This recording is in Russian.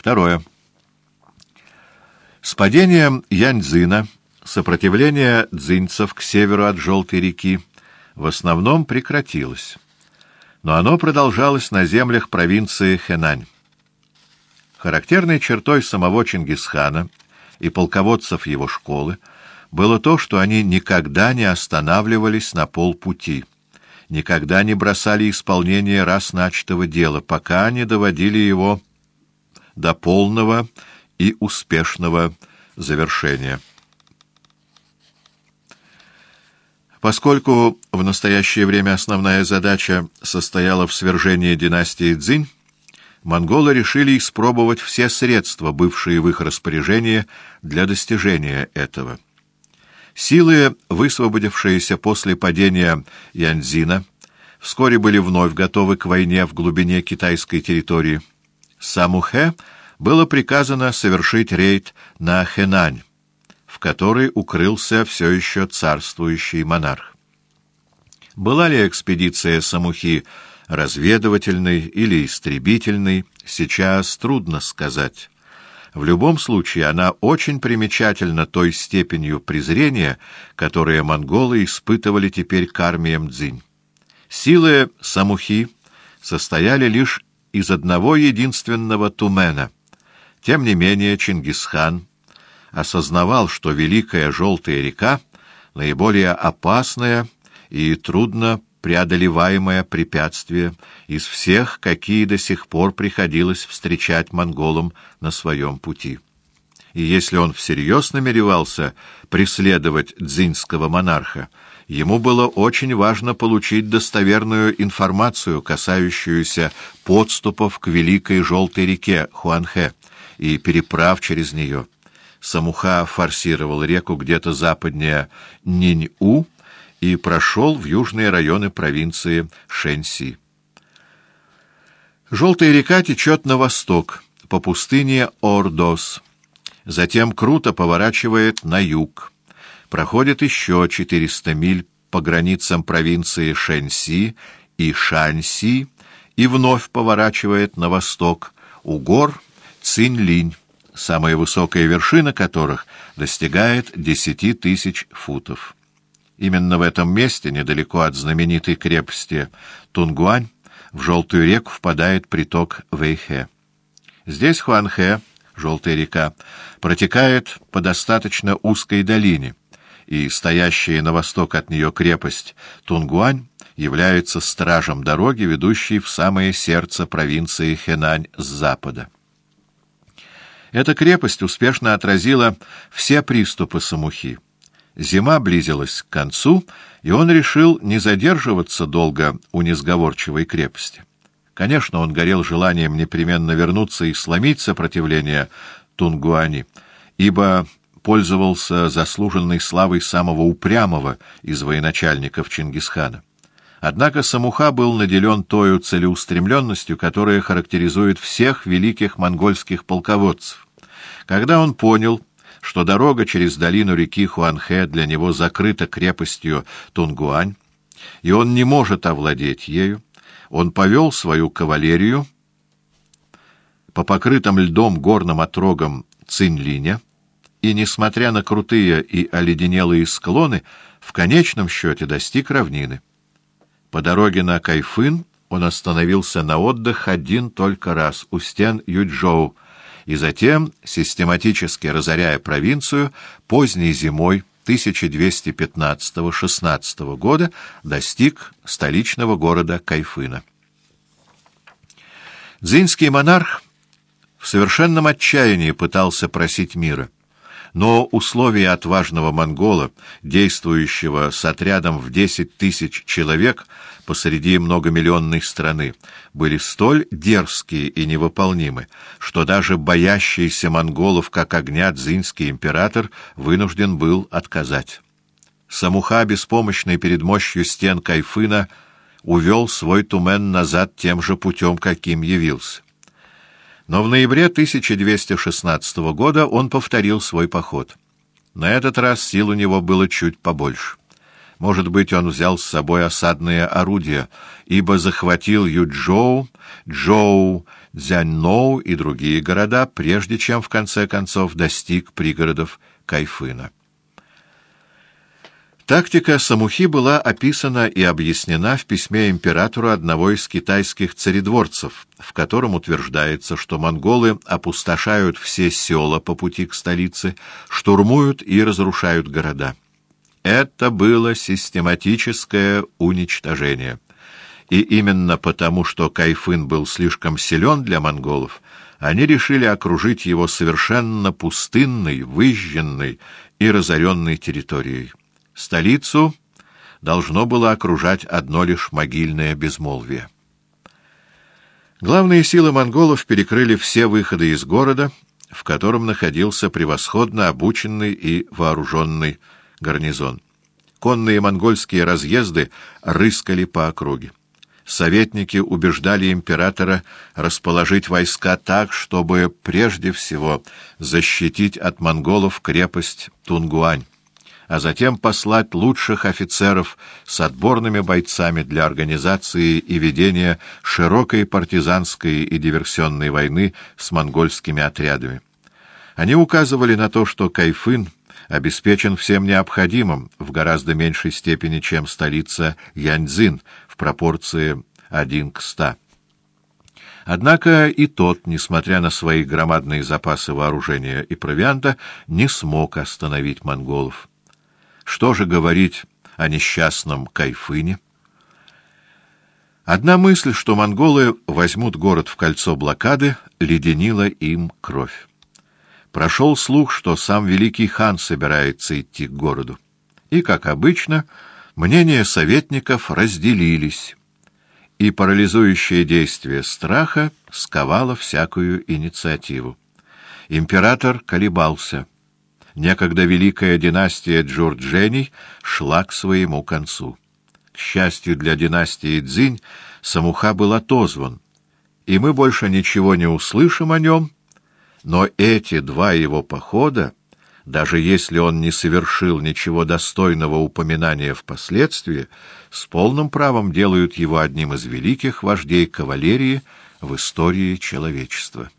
Второе. С падением Яньцзина сопротивление дзинцев к северу от Желтой реки в основном прекратилось, но оно продолжалось на землях провинции Хэнань. Характерной чертой самого Чингисхана и полководцев его школы было то, что они никогда не останавливались на полпути, никогда не бросали исполнение раз начатого дела, пока не доводили его до полного и успешного завершения. Поскольку в настоящее время основная задача состояла в свержении династии Цзинь, монголы решили испробовать все средства, бывшие в их распоряжении, для достижения этого. Силы, высвободившиеся после падения Яньцзина, вскоре были вновь готовы к войне в глубине китайской территории. Самухе было приказано совершить рейд на Хэнань, в который укрылся все еще царствующий монарх. Была ли экспедиция Самухи разведывательной или истребительной, сейчас трудно сказать. В любом случае она очень примечательна той степенью презрения, которое монголы испытывали теперь к армиям Цзинь. Силы Самухи состояли лишь из одного единственного Тумена. Тем не менее Чингисхан осознавал, что Великая Желтая река наиболее опасная и трудно преодолеваемое препятствие из всех, какие до сих пор приходилось встречать монголам на своем пути. И если он всерьез намеревался преследовать дзиньского монарха, ему было очень важно получить достоверную информацию, касающуюся подступов к Великой Желтой реке Хуанхэ и переправ через нее. Самуха форсировал реку где-то западнее Нинь-У, и прошел в южные районы провинции Шэньси. Желтая река течет на восток, по пустыне Ордос, затем круто поворачивает на юг, проходит еще 400 миль по границам провинции Шэньси и Шаньси и вновь поворачивает на восток у гор Цинлинь, самая высокая вершина которых достигает 10 тысяч футов. Именно в этом месте, недалеко от знаменитой крепости Тунгуань, в Желтую реку впадает приток Вэйхэ. Здесь Хуанхэ, Желтая река, протекает по достаточно узкой долине, и стоящая на восток от нее крепость Тунгуань является стражем дороги, ведущей в самое сердце провинции Хэнань с запада. Эта крепость успешно отразила все приступы Самухи. Зима близилась к концу, и он решил не задерживаться долго у несговорчивой крепости. Конечно, он горел желанием непременно вернуться и сломить сопротивление Тунгуани, ибо пользовался заслуженной славой самого упрямого из военачальников Чингисхана. Однако Самуха был наделен тою целеустремленностью, которая характеризует всех великих монгольских полководцев. Когда он понял, что дорога через долину реки Хуанхэ для него закрыта крепостью Тунгуань, и он не может овладеть ею, он повел свою кавалерию по покрытым льдом горным отрогам Цинлиня, и, несмотря на крутые и оледенелые склоны, в конечном счете достиг равнины. По дороге на Кайфын он остановился на отдых один только раз у стен Юджоу, и затем, систематически разоряя провинцию, поздней зимой 1215-16 года достиг столичного города Кайфына. Дзинский монарх в совершенном отчаянии пытался просить мира — но условия отважного монгола, действующего с отрядом в десять тысяч человек посреди многомиллионной страны, были столь дерзкие и невыполнимы, что даже боящийся монголов, как огня дзинский император, вынужден был отказать. Самуха, беспомощный перед мощью стен Кайфына, увел свой тумен назад тем же путем, каким явился. Но в ноябре 1216 года он повторил свой поход. На этот раз сил у него было чуть побольше. Может быть, он взял с собой осадные орудия, ибо захватил Юджоу, Джоу, Цзяньноу и другие города, прежде чем в конце концов достиг пригородов Кайфына. Тактика Самухи была описана и объяснена в письме императору одного из китайских царедворцев, в котором утверждается, что монголы опустошают все села по пути к столице, штурмуют и разрушают города. Это было систематическое уничтожение. И именно потому, что Кайфын был слишком силен для монголов, они решили окружить его совершенно пустынной, выжженной и разоренной территорией. Столицу должно было окружать одно лишь могильное безмолвие. Главные силы монголов перекрыли все выходы из города, в котором находился превосходно обученный и вооруженный гарнизон. Конные монгольские разъезды рыскали по округе. Советники убеждали императора расположить войска так, чтобы прежде всего защитить от монголов крепость Тунгуань а затем послать лучших офицеров с отборными бойцами для организации и ведения широкой партизанской и диверсионной войны с монгольскими отрядами. Они указывали на то, что Кайфын обеспечен всем необходимым в гораздо меньшей степени, чем столица Яньцзин в пропорции 1 к 100. Однако и тот, несмотря на свои громадные запасы вооружения и провианта, не смог остановить монголов. Что же говорить о несчастном Кайфыне? Одна мысль, что монголы возьмут город в кольцо блокады, леденила им кровь. Прошел слух, что сам великий хан собирается идти к городу. И, как обычно, мнения советников разделились, и парализующее действие страха сковало всякую инициативу. Император колебался — некогда великая династия Джурджений шла к своему концу. К счастью для династии Цзинь, Самуха был отозван, и мы больше ничего не услышим о нем, но эти два его похода, даже если он не совершил ничего достойного упоминания впоследствии, с полным правом делают его одним из великих вождей кавалерии в истории человечества.